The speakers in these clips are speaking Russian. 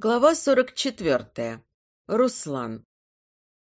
Глава 44. Руслан.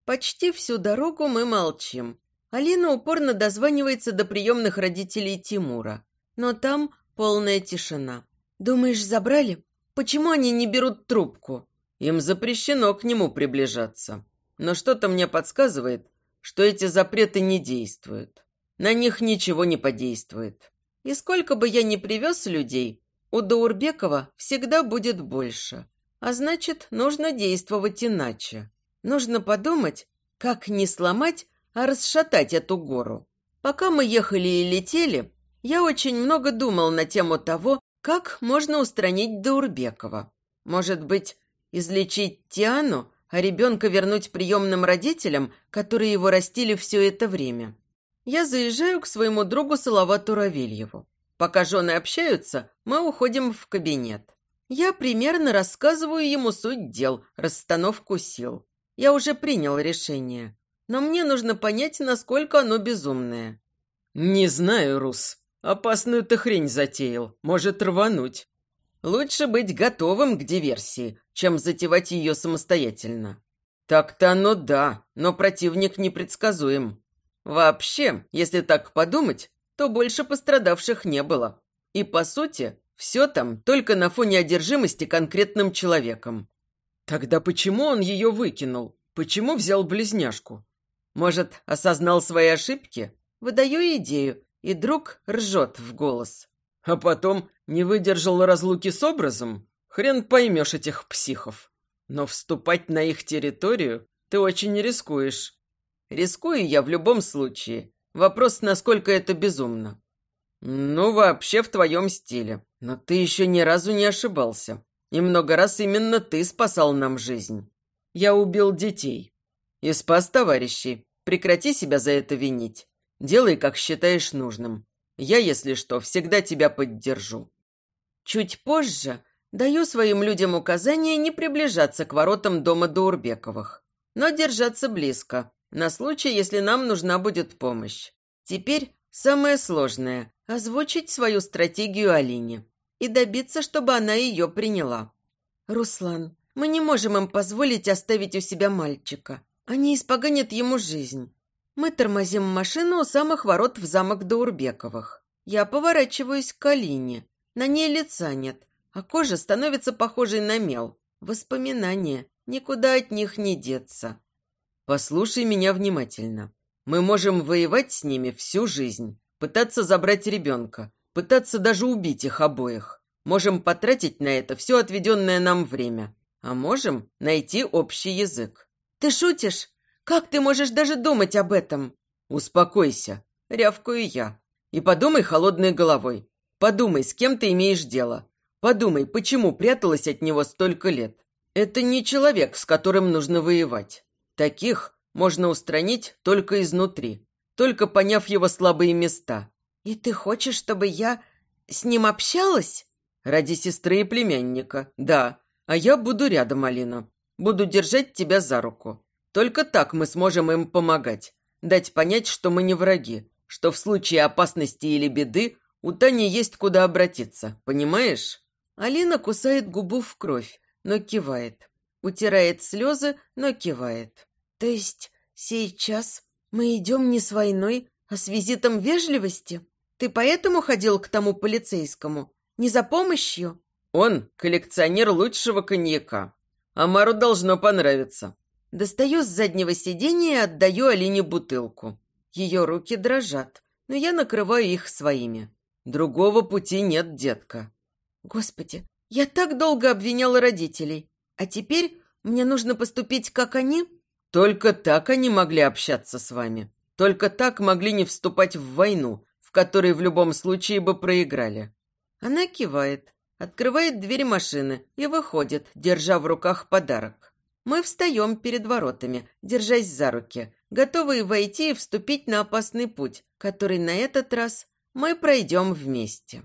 Почти всю дорогу мы молчим. Алина упорно дозванивается до приемных родителей Тимура. Но там полная тишина. «Думаешь, забрали? Почему они не берут трубку?» Им запрещено к нему приближаться. Но что-то мне подсказывает, что эти запреты не действуют. На них ничего не подействует. И сколько бы я ни привез людей, у Даурбекова всегда будет больше. А значит, нужно действовать иначе. Нужно подумать, как не сломать, а расшатать эту гору. Пока мы ехали и летели, я очень много думал на тему того, как можно устранить Даурбекова. Может быть, излечить Тиану, а ребенка вернуть приемным родителям, которые его растили все это время. Я заезжаю к своему другу Салавату Равильеву. Пока жены общаются, мы уходим в кабинет. Я примерно рассказываю ему суть дел, расстановку сил. Я уже принял решение, но мне нужно понять, насколько оно безумное. «Не знаю, Рус. Опасную ты хрень затеял. Может рвануть. Лучше быть готовым к диверсии, чем затевать ее самостоятельно». «Так-то оно да, но противник непредсказуем. Вообще, если так подумать, то больше пострадавших не было. И, по сути, все там только на фоне одержимости конкретным человеком. Тогда почему он ее выкинул? Почему взял близняшку? Может, осознал свои ошибки? Выдаю идею, и друг ржет в голос. А потом не выдержал разлуки с образом? Хрен поймешь этих психов. Но вступать на их территорию ты очень рискуешь. Рискую я в любом случае. Вопрос, насколько это безумно. Ну, вообще в твоем стиле. Но ты еще ни разу не ошибался. И много раз именно ты спасал нам жизнь. Я убил детей. И спас товарищей. Прекрати себя за это винить. Делай, как считаешь нужным. Я, если что, всегда тебя поддержу. Чуть позже даю своим людям указание не приближаться к воротам дома Даурбековых, но держаться близко, на случай, если нам нужна будет помощь. Теперь самое сложное – озвучить свою стратегию Алине и добиться, чтобы она ее приняла. «Руслан, мы не можем им позволить оставить у себя мальчика. Они испоганят ему жизнь. Мы тормозим машину у самых ворот в замок Даурбековых. Я поворачиваюсь к Алине. На ней лица нет, а кожа становится похожей на мел. Воспоминания. Никуда от них не деться. Послушай меня внимательно. Мы можем воевать с ними всю жизнь, пытаться забрать ребенка, пытаться даже убить их обоих. Можем потратить на это все отведенное нам время. А можем найти общий язык. Ты шутишь? Как ты можешь даже думать об этом? Успокойся, рявкаю я. И подумай холодной головой. Подумай, с кем ты имеешь дело. Подумай, почему пряталась от него столько лет. Это не человек, с которым нужно воевать. Таких можно устранить только изнутри, только поняв его слабые места. «И ты хочешь, чтобы я с ним общалась?» «Ради сестры и племянника, да. А я буду рядом, Алина. Буду держать тебя за руку. Только так мы сможем им помогать. Дать понять, что мы не враги, что в случае опасности или беды у Тани есть куда обратиться, понимаешь?» Алина кусает губу в кровь, но кивает. Утирает слезы, но кивает. То есть сейчас мы идем не с войной, а с визитом вежливости? Ты поэтому ходил к тому полицейскому? Не за помощью? Он коллекционер лучшего коньяка. Амару должно понравиться. Достаю с заднего сиденья и отдаю Алине бутылку. Ее руки дрожат, но я накрываю их своими. Другого пути нет, детка. Господи, я так долго обвиняла родителей. А теперь мне нужно поступить, как они? Только так они могли общаться с вами. Только так могли не вступать в войну, в которой в любом случае бы проиграли. Она кивает, открывает дверь машины и выходит, держа в руках подарок. Мы встаем перед воротами, держась за руки, готовые войти и вступить на опасный путь, который на этот раз мы пройдем вместе.